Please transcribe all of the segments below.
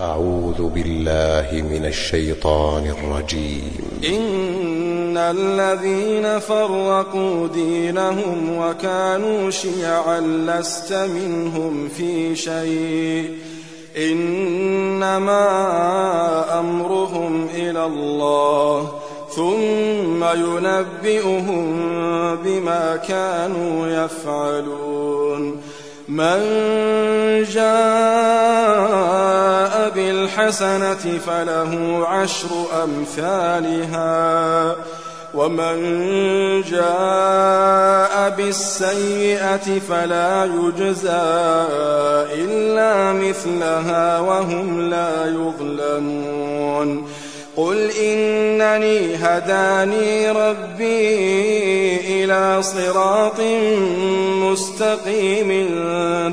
أعوذ بالله من الشيطان الرجيم. إن الذين فرقوا دينهم وكانوا شيعا لست منهم في شيء. إنما أمرهم إلى الله ثم ينبئهم بما كانوا يفعلون. من جاء بالحسنة فله عشر أمثالها. ومن جاء بالسيئة فلا يجزى إلا مثلها وهم لا يظلمون. قل إنني هداني ربي إلى صراط مستقيم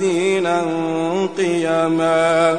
دينا قيما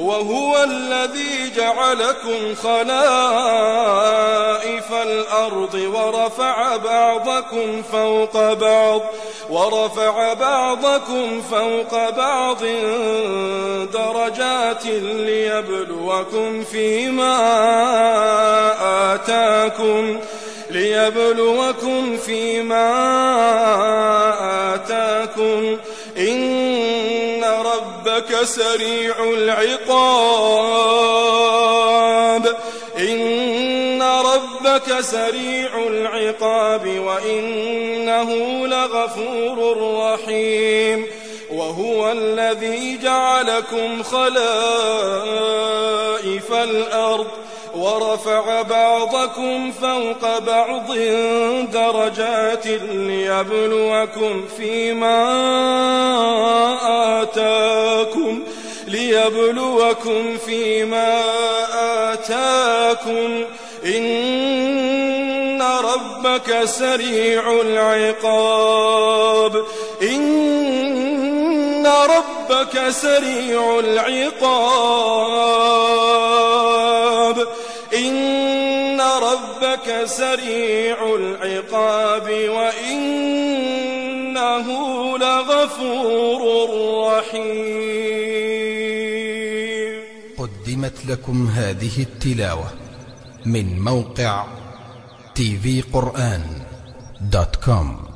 وهو الذي جعلكم خلائف الأرض ورفع بعضكم فوق بعض ورفع بعضكم فوق بعض درجات ليبلوكم فيما آتاكم ليبلوكم فيما آتاكم. إن ربك سريع العقاب. إن ربك سريع العقاب وإنه لغفور رحيم. وهو الذي جعلكم خلائف الأرض ورفع بعضكم فوق بعض درجات ليبلوكم فيما آتاكم ليبلوكم فيما آتاكم إن ربك سريع العقاب إن ربك سريع العقاب إن ربك سريع العقاب وإنه لغفور رحيم. قدمت لكم هذه التلاوة من موقع tvقرآن دوت كوم